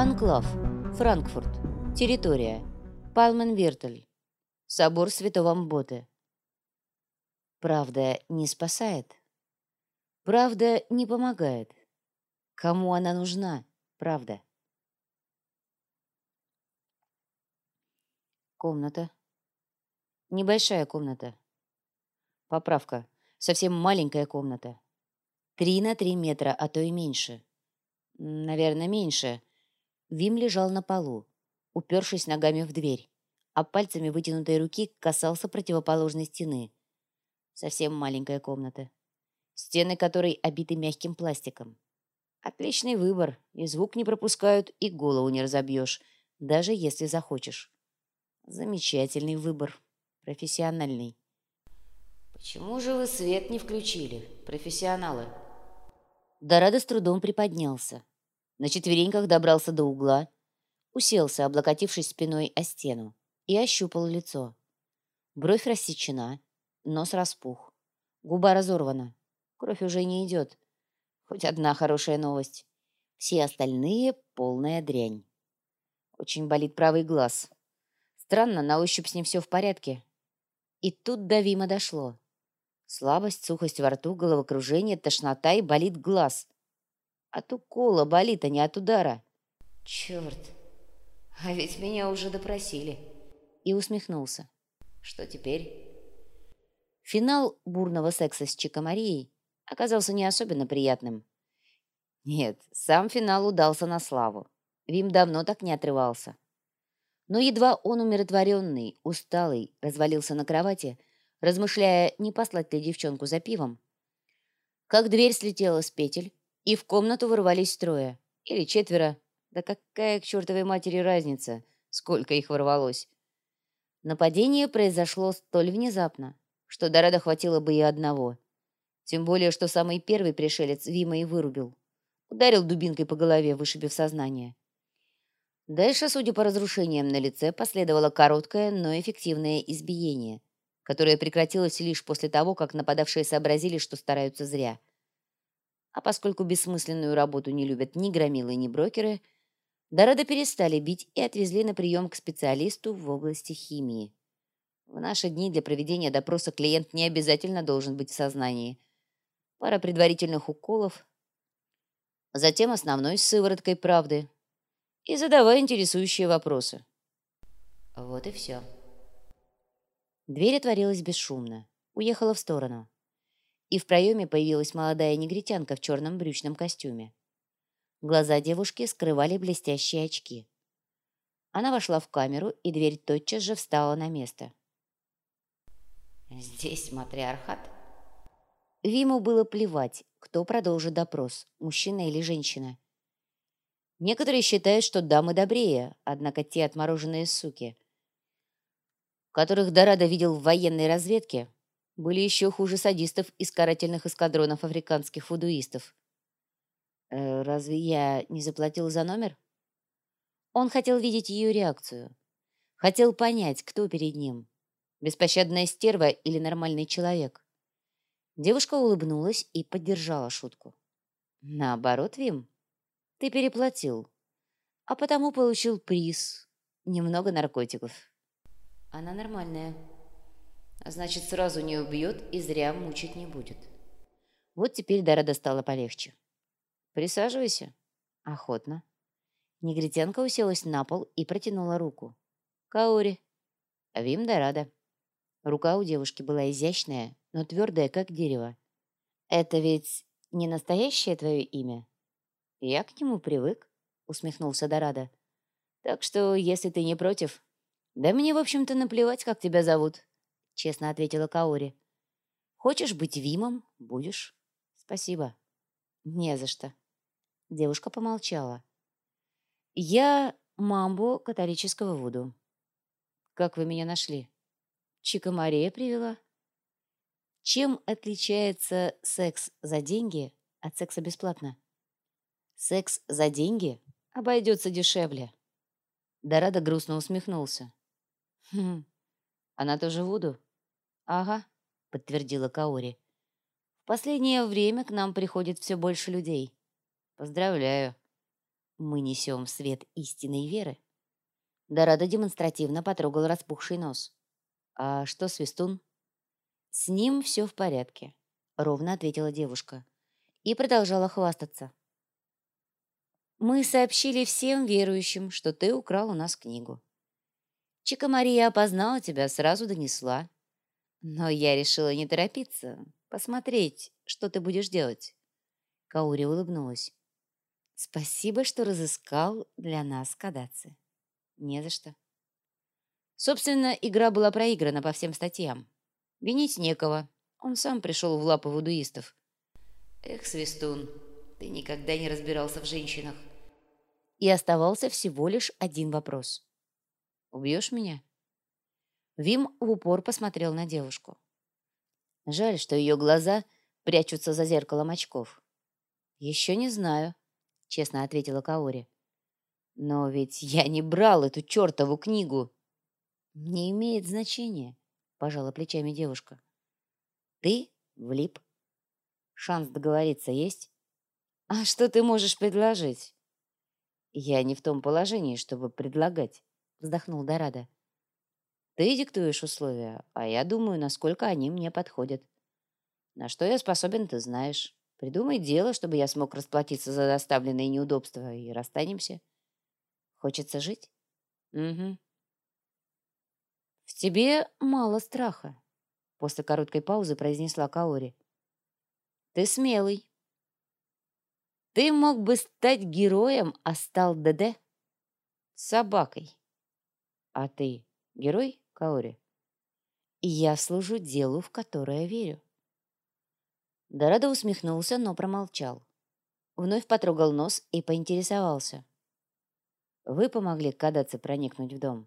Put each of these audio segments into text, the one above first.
Анклав. Франкфурт. Территория. Палменвиртель. Собор Святого Мботы. Правда не спасает. Правда не помогает. Кому она нужна, правда? Комната. Небольшая комната. Поправка. Совсем маленькая комната. Три на три метра, а то и меньше. Наверное, меньше. Вим лежал на полу, упершись ногами в дверь, а пальцами вытянутой руки касался противоположной стены. Совсем маленькая комната. Стены которой обиты мягким пластиком. Отличный выбор. И звук не пропускают, и голову не разобьешь, даже если захочешь. Замечательный выбор. Профессиональный. «Почему же вы свет не включили, профессионалы?» Дорадо с трудом приподнялся. На четвереньках добрался до угла, уселся, облокотившись спиной о стену, и ощупал лицо. Бровь рассечена, нос распух, губа разорвана, кровь уже не идет. Хоть одна хорошая новость. Все остальные — полная дрянь. Очень болит правый глаз. Странно, на ощупь с ним все в порядке. И тут до Вима дошло. Слабость, сухость во рту, головокружение, тошнота и болит глаз. От укола болит, а не от удара. Черт, а ведь меня уже допросили. И усмехнулся. Что теперь? Финал бурного секса с Чика Марией оказался не особенно приятным. Нет, сам финал удался на славу. Вим давно так не отрывался. Но едва он умиротворенный, усталый, развалился на кровати, размышляя, не послать ли девчонку за пивом, как дверь слетела с петель, и в комнату ворвались трое. Или четверо. Да какая к чертовой матери разница, сколько их ворвалось. Нападение произошло столь внезапно, что Дорадо хватило бы и одного. Тем более, что самый первый пришелец Вима и вырубил. Ударил дубинкой по голове, вышибив сознание. Дальше, судя по разрушениям на лице, последовало короткое, но эффективное избиение, которое прекратилось лишь после того, как нападавшие сообразили, что стараются зря. А поскольку бессмысленную работу не любят ни громилы, ни брокеры, Дорадо перестали бить и отвезли на прием к специалисту в области химии. В наши дни для проведения допроса клиент не обязательно должен быть в сознании. Пара предварительных уколов, затем основной сывороткой правды и задавая интересующие вопросы. Вот и все. Дверь отворилась бесшумно, уехала в сторону и в проеме появилась молодая негритянка в черном брючном костюме. Глаза девушки скрывали блестящие очки. Она вошла в камеру, и дверь тотчас же встала на место. «Здесь матриархат?» Виму было плевать, кто продолжит допрос, мужчина или женщина. Некоторые считают, что дамы добрее, однако те отмороженные суки, которых Дорадо видел в военной разведке, были еще хуже садистов из карательных эскадронов африканских фудуистов. Э, «Разве я не заплатил за номер?» Он хотел видеть ее реакцию. Хотел понять, кто перед ним. Беспощадная стерва или нормальный человек. Девушка улыбнулась и поддержала шутку. «Наоборот, Вим, ты переплатил, а потому получил приз. Немного наркотиков». «Она нормальная», значит, сразу не убьет и зря мучить не будет. Вот теперь Дара стало полегче. «Присаживайся». «Охотно». Негритянка уселась на пол и протянула руку. «Каори». «Вим Дорадо». Рука у девушки была изящная, но твердая, как дерево. «Это ведь не настоящее твое имя?» «Я к нему привык», — усмехнулся Дорадо. «Так что, если ты не против...» «Да мне, в общем-то, наплевать, как тебя зовут честно ответила Каори. Хочешь быть Вимом? Будешь. Спасибо. Не за что. Девушка помолчала. Я мамбо католического Вуду. Как вы меня нашли? Чика Мария привела. Чем отличается секс за деньги от секса бесплатно? Секс за деньги обойдется дешевле. Дорадо грустно усмехнулся. Хм, она тоже Вуду? «Ага», — подтвердила Каори. «В последнее время к нам приходит все больше людей. Поздравляю. мы несем свет истинной веры. Дорадо демонстративно потрогал распухший нос. «А что, Свистун?» «С ним все в порядке», — ровно ответила девушка. И продолжала хвастаться. «Мы сообщили всем верующим, что ты украл у нас книгу. Чика Мария опознала тебя, сразу донесла. Но я решила не торопиться, посмотреть, что ты будешь делать». Каури улыбнулась. «Спасибо, что разыскал для нас Кадаци». «Не за что». Собственно, игра была проиграна по всем статьям. Винить некого. Он сам пришел в лапы вудуистов. Эх, Свистун, ты никогда не разбирался в женщинах. И оставался всего лишь один вопрос. «Убьешь меня?» Вим в упор посмотрел на девушку. Жаль, что ее глаза прячутся за зеркалом очков. «Еще не знаю», — честно ответила Каори. «Но ведь я не брал эту чертову книгу!» «Не имеет значения», — пожала плечами девушка. «Ты влип. Шанс договориться есть?» «А что ты можешь предложить?» «Я не в том положении, чтобы предлагать», — вздохнул Дорадо. «Ты диктуешь условия, а я думаю, насколько они мне подходят. На что я способен, ты знаешь. Придумай дело, чтобы я смог расплатиться за доставленные неудобства, и расстанемся. Хочется жить?» «Угу», «В тебе мало страха», — после короткой паузы произнесла Каори. «Ты смелый. Ты мог бы стать героем, а стал ДД? Собакой. А ты герой, Каори? Я служу делу, в которое верю». Дорадо усмехнулся, но промолчал. Вновь потрогал нос и поинтересовался. «Вы помогли Кадаться проникнуть в дом?»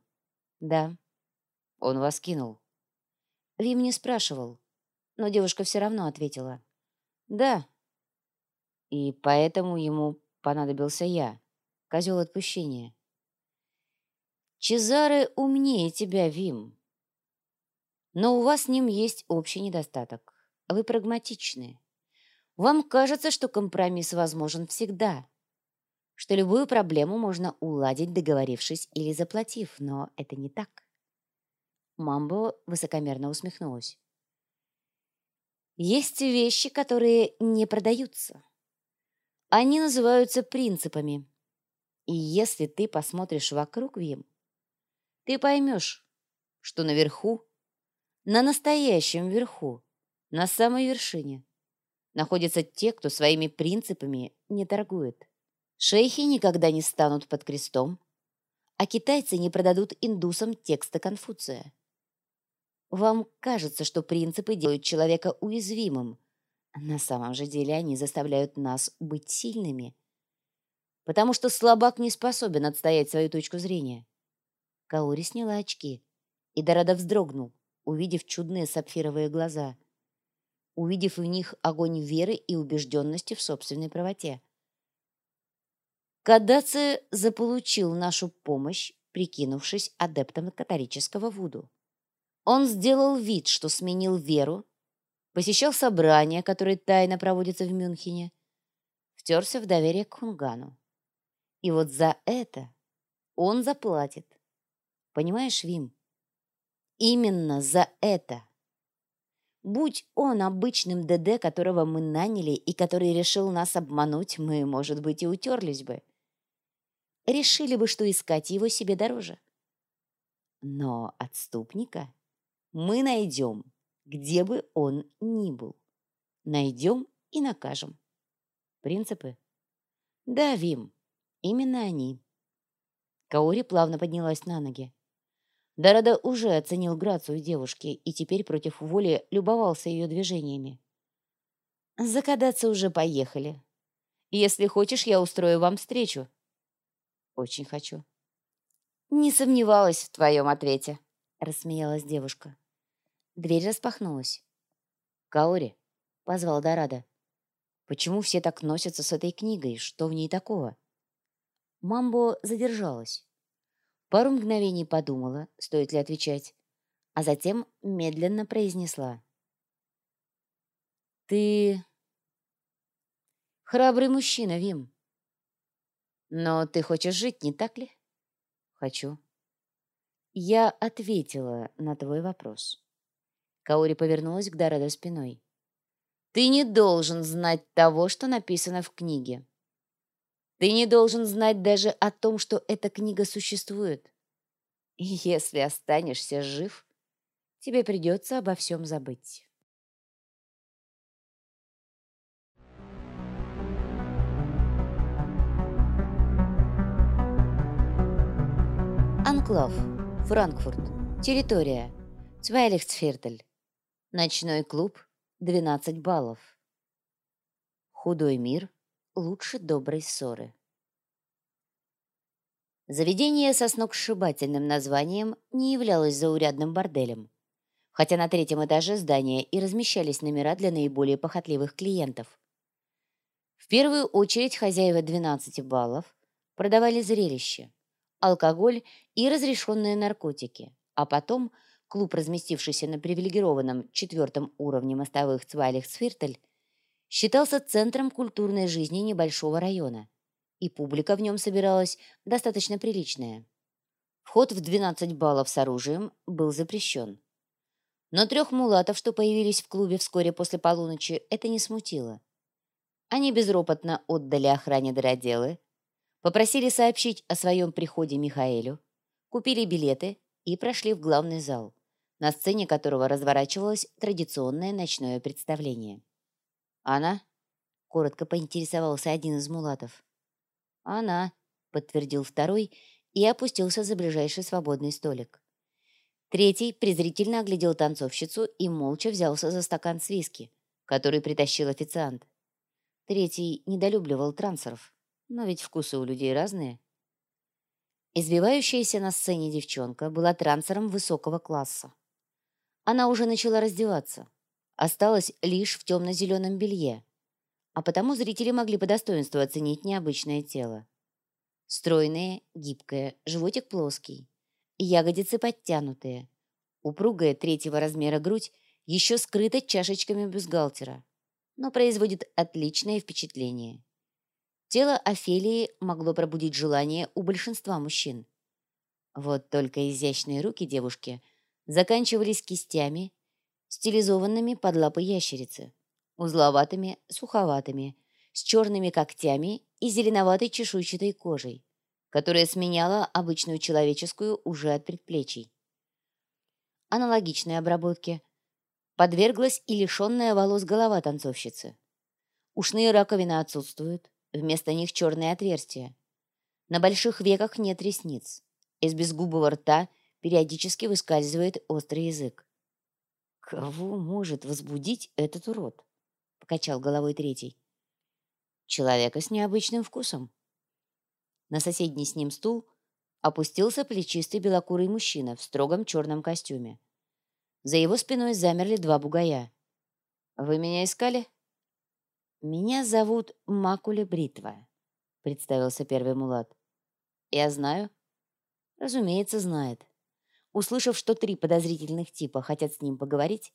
«Да». Он вас кинул. Вим не спрашивал, но девушка все равно ответила. Да. И поэтому ему понадобился я, козел отпущения. Чезаре умнее тебя, Вим. Но у вас с ним есть общий недостаток. Вы прагматичны. Вам кажется, что компромисс возможен всегда, что любую проблему можно уладить, договорившись или заплатив, но это не так. Мамбо высокомерно усмехнулась. Есть вещи, которые не продаются. Они называются принципами. И если ты посмотришь вокруг, Вим, ты поймешь, что наверху, на настоящем верху, на самой вершине, находятся те, кто своими принципами не торгует. Шейхи никогда не станут под крестом, а китайцы не продадут индусам текста Конфуция. Вам кажется, что принципы делают человека уязвимым. На самом же деле они заставляют нас быть сильными. Потому что слабак не способен отстоять свою точку зрения. Каори сняла очки, и Дорадо вздрогнул, увидев чудные сапфировые глаза, увидев в них огонь веры и убежденности в собственной правоте. Кадаци заполучил нашу помощь, прикинувшись адептом католического вуду. Он сделал вид, что сменил веру, посещал собрания, которые тайно проводятся в Мюнхене, втерся в доверие к Хунгану. И вот за это он заплатит. Понимаешь, Вим? Именно за это. Будь он обычным ДД, которого мы наняли и который решил нас обмануть, мы, может быть, и утерлись бы. Решили бы, что искать его себе дороже. Но отступника мы найдем, где бы он ни был. Найдем и накажем. Принципы? Да, Вим, именно они. Каори плавно поднялась на ноги. Дорада уже оценил грацию девушки и теперь против воли любовался ее движениями. «Закадаться уже поехали. Если хочешь, я устрою вам встречу». «Очень хочу». «Не сомневалась в твоем ответе», — рассмеялась девушка. Дверь распахнулась. «Каори», — позвал Дорадо. «Почему все так носятся с этой книгой? Что в ней такого?» Мамбо задержалась. Пару мгновений подумала, стоит ли отвечать, а затем медленно произнесла. «Ты храбрый мужчина, Вим. Но ты хочешь жить, не так ли? Хочу. Я ответила на твой вопрос. Каори повернулась к Дорадо спиной. Ты не должен знать того, что написано в книге. Ты не должен знать даже о том, что эта книга существует. И если останешься жив, тебе придется обо всем забыть. Анклав, Франкфурт, территория, Цвайлихцфертель, ночной клуб, 12 баллов. Худой мир лучше доброй ссоры. Заведение со сногсшибательным названием не являлось заурядным борделем, хотя на третьем этаже здания и размещались номера для наиболее похотливых клиентов. В первую очередь хозяева 12 баллов продавали зрелище, алкоголь и разрешенные наркотики, а потом клуб, разместившийся на привилегированном четвертом уровне мостовых Цвайлих-Сфиртель, считался центром культурной жизни небольшого района, и публика в нем собиралась достаточно приличная. Вход в 12 баллов с оружием был запрещен. Но трех мулатов, что появились в клубе вскоре после полуночи, это не смутило. Они безропотно отдали охране дыроделы, попросили сообщить о своем приходе Михаэлю, купили билеты и прошли в главный зал, на сцене которого разворачивалось традиционное ночное представление. «Она?» — коротко поинтересовался один из мулатов. «Она», — подтвердил второй и опустился за ближайший свободный столик. Третий презрительно оглядел танцовщицу и молча взялся за стакан с виски, который притащил официант. Третий недолюбливал трансеров, но ведь вкусы у людей разные. Избивающаяся на сцене девчонка была трансером высокого класса. Она уже начала раздеваться, осталась лишь в темно-зеленом белье, а потому зрители могли по достоинству оценить необычное тело. Стройное, гибкое, животик плоский, ягодицы подтянутые, упругая третьего размера грудь еще скрыта чашечками бюстгальтера, но производит отличное впечатление. Тело Офелии могло пробудить желание у большинства мужчин. Вот только изящные руки девушки заканчивались кистями стилизованными под лапы ящерицы, узловатыми, суховатыми, с черными когтями и зеленоватой чешуйчатой кожей, которая сменяла обычную человеческую уже от предплечий. Аналогичной обработке подверглась и лишенная волос голова танцовщицы. Ушные раковины отсутствуют, вместо них черные отверстия. На больших веках нет ресниц. Из безгубого рта периодически выскальзывает острый язык. «Кого может возбудить этот урод?» — покачал головой третий. «Человека с необычным вкусом». На соседний с ним стул опустился плечистый белокурый мужчина в строгом черном костюме. За его спиной замерли два бугая. «Вы меня искали?» «Меня зовут Макуля Бритва», — представился первый мулат. «Я знаю». «Разумеется, знает. Услышав, что три подозрительных типа хотят с ним поговорить,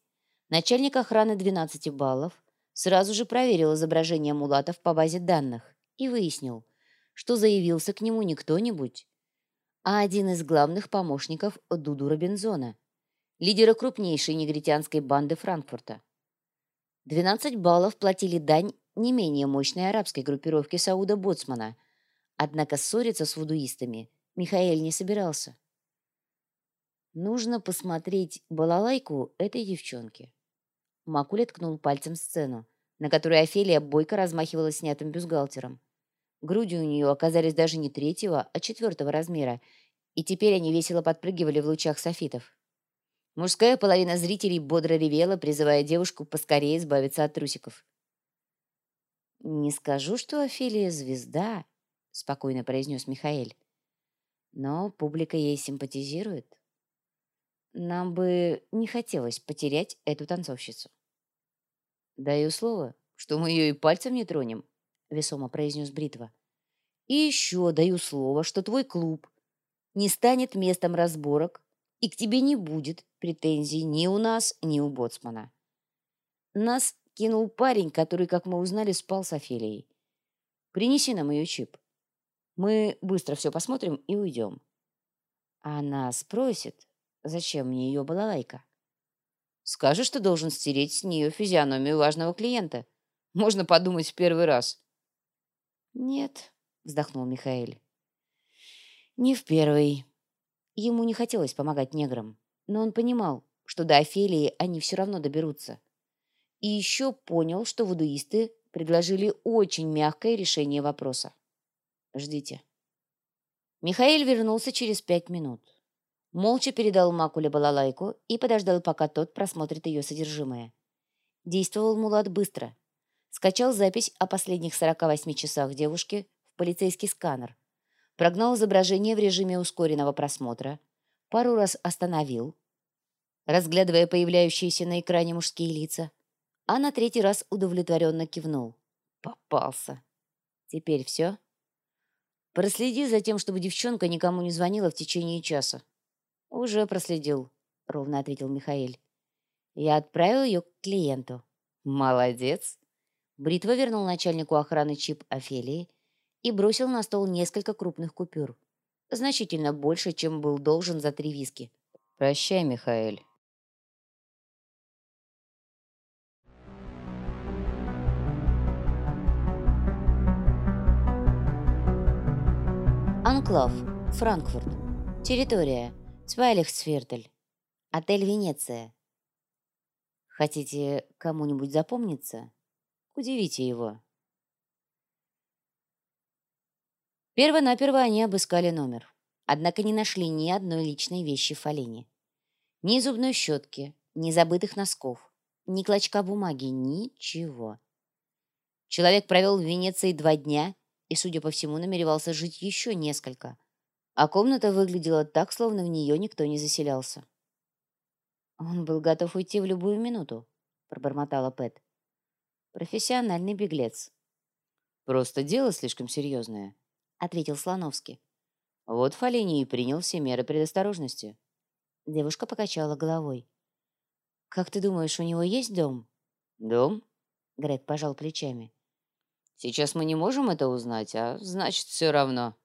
начальник охраны 12 баллов сразу же проверил изображение мулатов по базе данных и выяснил, что заявился к нему не кто-нибудь, а один из главных помощников Дуду Робинзона, лидера крупнейшей негритянской банды Франкфурта. 12 баллов платили дань не менее мощной арабской группировке Сауда Боцмана, однако ссориться с вудуистами Михаэль не собирался. Нужно посмотреть балалайку этой девчонки. Макуля ткнул пальцем сцену, на которой Офелия бойко размахивала снятым бюстгальтером. Груди у нее оказались даже не третьего, а четвертого размера, и теперь они весело подпрыгивали в лучах софитов. Мужская половина зрителей бодро ревела, призывая девушку поскорее избавиться от трусиков. «Не скажу, что Офелия звезда», — спокойно произнес Михаэль. «Но публика ей симпатизирует. Нам бы не хотелось потерять эту танцовщицу. «Даю слово, что мы ее и пальцем не тронем», — весомо произнес Бритва. «И еще даю слово, что твой клуб не станет местом разборок, и к тебе не будет претензий ни у нас, ни у Боцмана. Нас кинул парень, который, как мы узнали, спал с Офелией. Принеси нам ее чип». Мы быстро все посмотрим и уйдем. Она спросит, зачем мне ее балалайка. Скажешь, что должен стереть с нее физиономию важного клиента. Можно подумать в первый раз. Нет, вздохнул Михаил. Не в первый. Ему не хотелось помогать неграм, но он понимал, что до Офелии они все равно доберутся. И еще понял, что вудуисты предложили очень мягкое решение вопроса. Ждите. Михаил вернулся через пять минут. Молча передал Макуле балалайку и подождал, пока тот просмотрит ее содержимое. Действовал Мулат быстро. Скачал запись о последних 48 часах девушки в полицейский сканер. Прогнал изображение в режиме ускоренного просмотра. Пару раз остановил, разглядывая появляющиеся на экране мужские лица. А на третий раз удовлетворенно кивнул. Попался. Теперь все? Проследи за тем, чтобы девчонка никому не звонила в течение часа. «Уже проследил», — ровно ответил Михаил. «Я отправил ее к клиенту». «Молодец!» Бритва вернул начальнику охраны чип Офелии и бросил на стол несколько крупных купюр. Значительно больше, чем был должен за три виски. «Прощай, Михаил». Анклав, Франкфурт. Территория Цвайлихсфиртель. Отель «Венеция». Хотите кому-нибудь запомниться? Удивите его. Перво-наперво они обыскали номер, однако не нашли ни одной личной вещи в Фалине. Ни зубной щетки, ни забытых носков, ни клочка бумаги, ничего. Человек провел в Венеции два дня и, судя по всему, намеревался жить еще несколько – а комната выглядела так, словно в нее никто не заселялся. «Он был готов уйти в любую минуту», — пробормотала Пэт. «Профессиональный беглец». «Просто дело слишком серьезное», — ответил Слоновский. «Вот Фалини и принял все меры предосторожности». Девушка покачала головой. «Как ты думаешь, у него есть дом?» «Дом?» — Грег пожал плечами. «Сейчас мы не можем это узнать, а значит, все равно».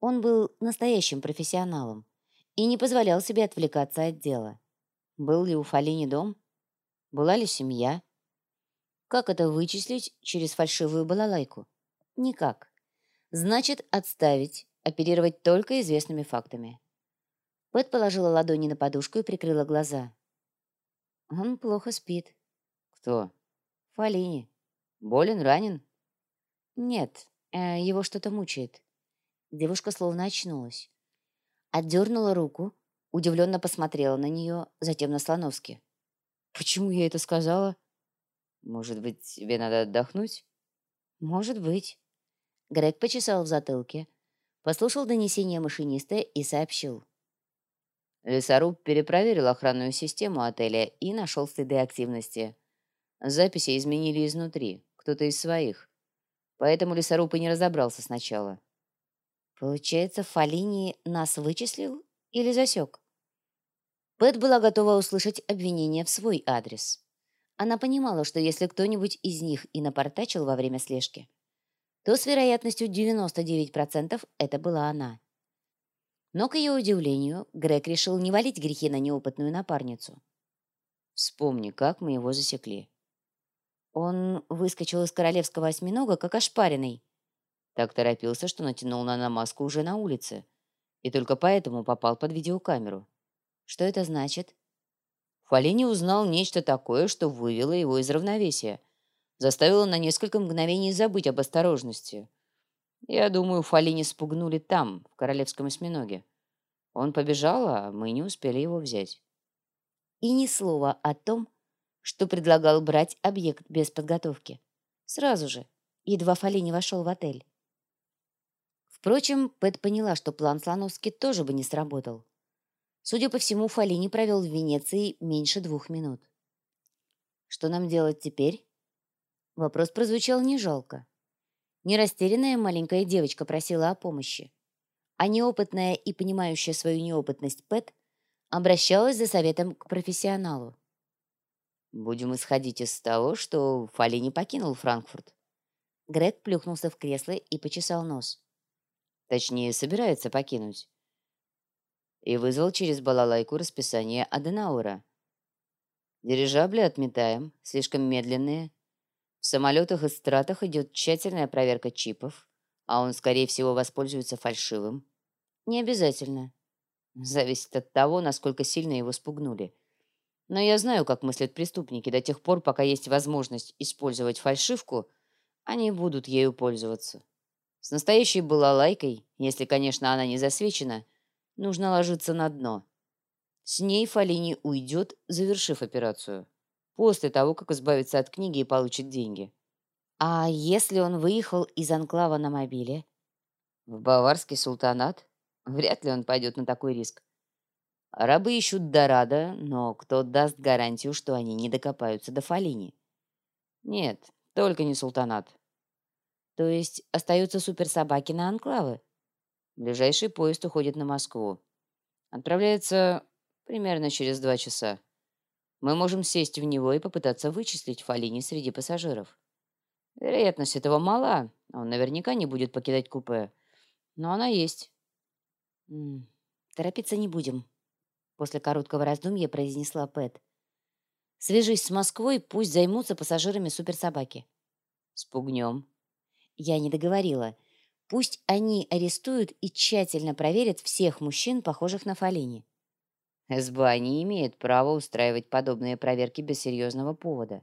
Он был настоящим профессионалом и не позволял себе отвлекаться от дела. Был ли у Фалини дом? Была ли семья? Как это вычислить через фальшивую балалайку? Никак. Значит, отставить, оперировать только известными фактами. Пэт положила ладони на подушку и прикрыла глаза. Он плохо спит. Кто? Фалини. Болен, ранен? Нет, э, его что-то мучает. Девушка словно очнулась. Отдернула руку, удивленно посмотрела на нее, затем на Слоновски. «Почему я это сказала?» «Может быть, тебе надо отдохнуть?» «Может быть». Грег почесал в затылке, послушал донесение машиниста и сообщил. Лесоруб перепроверил охранную систему отеля и нашел следы активности. Записи изменили изнутри, кто-то из своих. Поэтому лесоруб и не разобрался сначала. Получается, Фалини нас вычислил или засек? Пэт была готова услышать обвинение в свой адрес. Она понимала, что если кто-нибудь из них и напортачил во время слежки, то с вероятностью 99% это была она. Но, к ее удивлению, Грег решил не валить грехи на неопытную напарницу. «Вспомни, как мы его засекли». Он выскочил из королевского осьминога, как ошпаренный, так торопился, что натянул на маску уже на улице. И только поэтому попал под видеокамеру. Что это значит? Фалини узнал нечто такое, что вывело его из равновесия. Заставило на несколько мгновений забыть об осторожности. Я думаю, Фалини спугнули там, в королевском осьминоге. Он побежал, а мы не успели его взять. И ни слова о том, что предлагал брать объект без подготовки. Сразу же, едва Фалини вошел в отель. Впрочем, Пэт поняла, что план Слановски тоже бы не сработал. Судя по всему, Фалини провел в Венеции меньше двух минут. Что нам делать теперь? Вопрос прозвучал не жалко. Нерастерянная маленькая девочка просила о помощи, а неопытная и понимающая свою неопытность Пэт обращалась за советом к профессионалу. «Будем исходить из того, что Фалини покинул Франкфурт». Грег плюхнулся в кресло и почесал нос. Точнее, собирается покинуть. И вызвал через балалайку расписание Аденаура. Дирижабли отметаем, слишком медленные. В самолетах и стратах идет тщательная проверка чипов, а он, скорее всего, воспользуется фальшивым. Не обязательно. Зависит от того, насколько сильно его спугнули. Но я знаю, как мыслят преступники. До тех пор, пока есть возможность использовать фальшивку, они будут ею пользоваться. С настоящей балалайкой, если, конечно, она не засвечена, нужно ложиться на дно. С ней Фалини уйдет, завершив операцию. После того, как избавится от книги и получит деньги. А если он выехал из анклава на мобиле? В баварский султанат? Вряд ли он пойдет на такой риск. Рабы ищут Дорадо, но кто даст гарантию, что они не докопаются до Фалини? Нет, только не султанат. То есть остаются суперсобаки на анклавы? Ближайший поезд уходит на Москву. Отправляется примерно через два часа. Мы можем сесть в него и попытаться вычислить Фалини среди пассажиров. Вероятность этого мала, он наверняка не будет покидать купе, но она есть. М -м, торопиться не будем, после короткого раздумья произнесла Пэт. Свяжись с Москвой, пусть займутся пассажирами суперсобаки. Спугнем. Я не договорила. Пусть они арестуют и тщательно проверят всех мужчин, похожих на Фалини. СБА не имеет права устраивать подобные проверки без серьезного повода.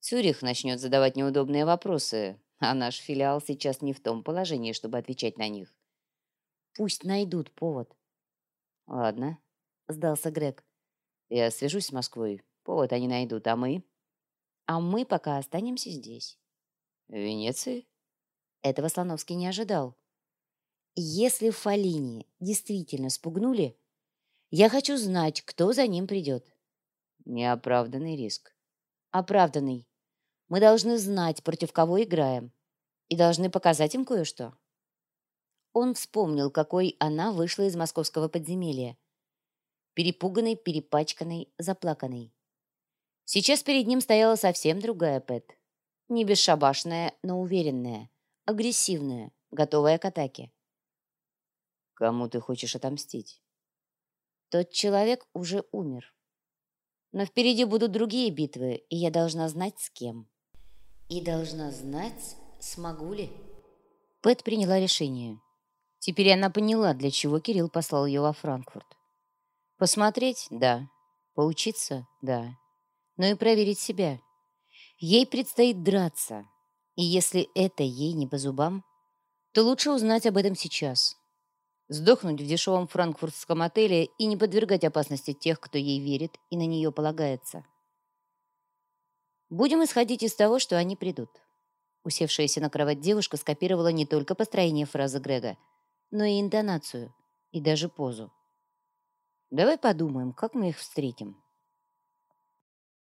Цюрих начнет задавать неудобные вопросы, а наш филиал сейчас не в том положении, чтобы отвечать на них. Пусть найдут повод. Ладно, — сдался Грег. «Я свяжусь с Москвой. Повод они найдут, а мы?» «А мы пока останемся здесь». «В Венеции?» Этого Слоновский не ожидал. «Если Фалини действительно спугнули, я хочу знать, кто за ним придет». «Неоправданный риск». «Оправданный. Мы должны знать, против кого играем, и должны показать им кое-что». Он вспомнил, какой она вышла из московского подземелья перепуганный, перепачканный, заплаканный. Сейчас перед ним стояла совсем другая Пэт. Не бесшабашная, но уверенная, агрессивная, готовая к атаке. «Кому ты хочешь отомстить?» Тот человек уже умер. Но впереди будут другие битвы, и я должна знать, с кем. И должна знать, смогу ли. Пэт приняла решение. Теперь она поняла, для чего Кирилл послал ее во Франкфурт. Посмотреть – да. Поучиться – да. Но и проверить себя. Ей предстоит драться. И если это ей не по зубам, то лучше узнать об этом сейчас. Сдохнуть в дешевом франкфуртском отеле и не подвергать опасности тех, кто ей верит и на нее полагается. Будем исходить из того, что они придут. Усевшаяся на кровать девушка скопировала не только построение фразы Грега, но и интонацию, и даже позу. Давай подумаем, как мы их встретим.